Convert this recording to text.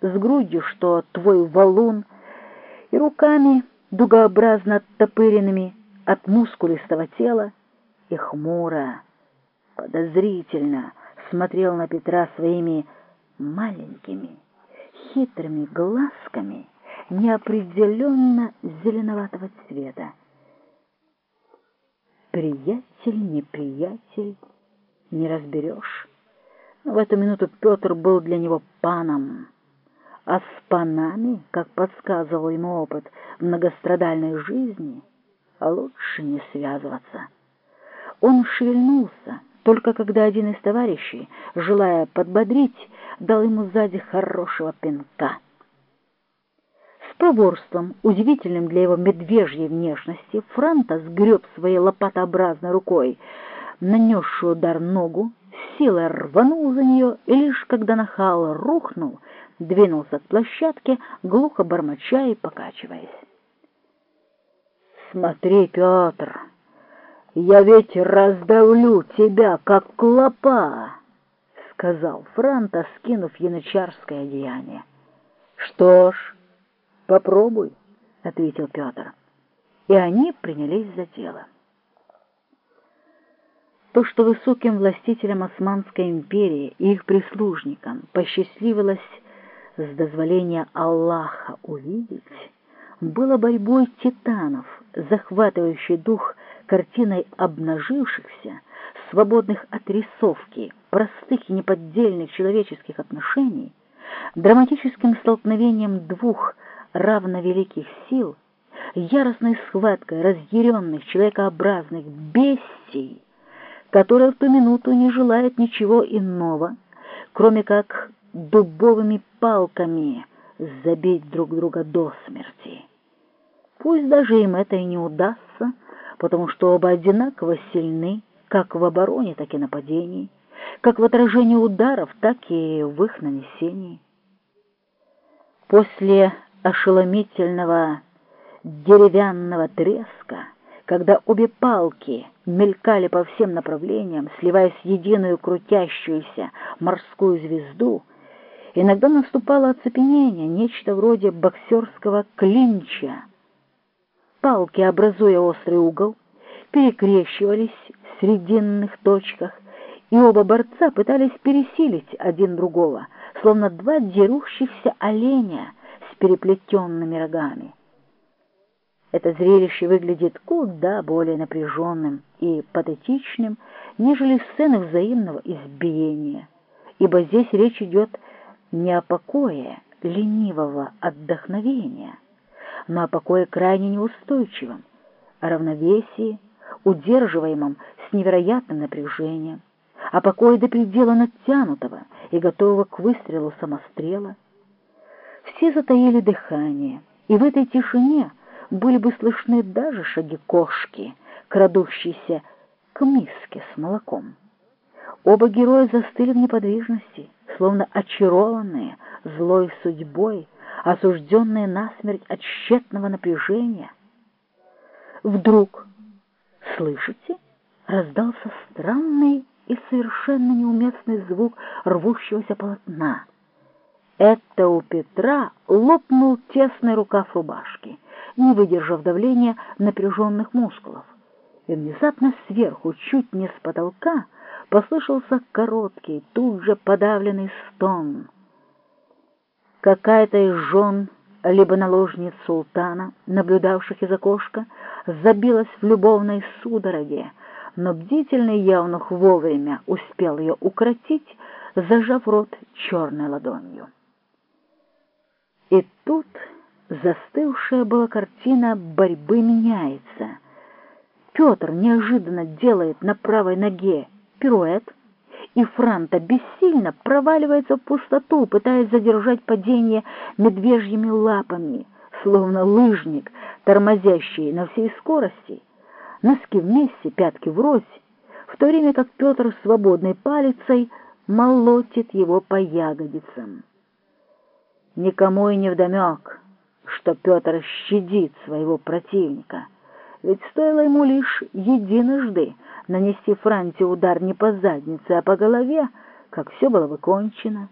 с грудью, что твой валун, и руками дугообразно оттопыренными от мускулистого тела, и хмуро, подозрительно смотрел на Петра своими маленькими, хитрыми глазками неопределенно зеленоватого цвета. Приятель, неприятель, не разберешь. В эту минуту Петр был для него паном, а с панами, как подсказывал ему опыт многострадальной жизни, лучше не связываться. Он шевельнулся, только когда один из товарищей, желая подбодрить, дал ему сзади хорошего пинка. С проворством, удивительным для его медвежьей внешности, Франта сгреб своей лопатообразной рукой, нанесший удар ногу, силой рванул за нее, и лишь когда нахал рухнул, двинулся к площадке, глухо бормоча и покачиваясь. «Смотри, Петр!» «Я ведь раздавлю тебя, как клопа!» — сказал Франта, скинув янычарское одеяние. «Что ж, попробуй», — ответил Петр. И они принялись за дело. То, что высоким властителям Османской империи и их прислужникам посчастливилось с дозволения Аллаха увидеть, было борьбой титанов, захватывающей дух картиной обнажившихся, свободных от рисовки, простых и неподдельных человеческих отношений, драматическим столкновением двух равновеликих сил, яростной схваткой разъяренных человекообразных бестий, которые в ту минуту не желают ничего иного, кроме как дубовыми палками забить друг друга до смерти. Пусть даже им это и не удастся, потому что оба одинаково сильны, как в обороне, так и нападении, как в отражении ударов, так и в их нанесении. После ошеломительного деревянного треска, когда обе палки мелькали по всем направлениям, сливаясь в единую крутящуюся морскую звезду, иногда наступало оцепенение, нечто вроде боксерского клинча, Палки, образуя острый угол, перекрещивались в срединных точках, и оба борца пытались пересилить один другого, словно два дерущихся оленя с переплетенными рогами. Это зрелище выглядит куда более напряженным и патетичным, нежели сцены взаимного избиения, ибо здесь речь идет не о покое ленивого отдохновения, но о покое крайне неустойчивом, о равновесии, удерживаемом с невероятным напряжением, о покое до предела натянутого и готового к выстрелу самострела. Все затаили дыхание, и в этой тишине были бы слышны даже шаги кошки, крадущейся к миске с молоком. Оба героя застыли в неподвижности, словно очарованные злой судьбой, осужденные насмерть от тщетного напряжения. Вдруг, слышите, раздался странный и совершенно неуместный звук рвущегося полотна. Это у Петра лопнул тесный рукав рубашки, не выдержав давления напряженных мускулов. И внезапно сверху, чуть не с потолка, послышался короткий, тут же подавленный стон — Какая-то из жен, либо наложниц султана, наблюдавших из окошка, забилась в любовной судороге, но бдительный явнух вовремя успел ее укротить, зажав рот черной ладонью. И тут застывшая была картина борьбы меняется. Петр неожиданно делает на правой ноге пируэт, и Франта бессильно проваливается в пустоту, пытаясь задержать падение медвежьими лапами, словно лыжник, тормозящий на всей скорости. Носки вместе, пятки врозь, в то время как Петр свободной палицей молотит его по ягодицам. Никому и не вдомек, что Петр щадит своего противника, ведь стоило ему лишь единожды нанести Франте удар не по заднице, а по голове, как все было бы кончено.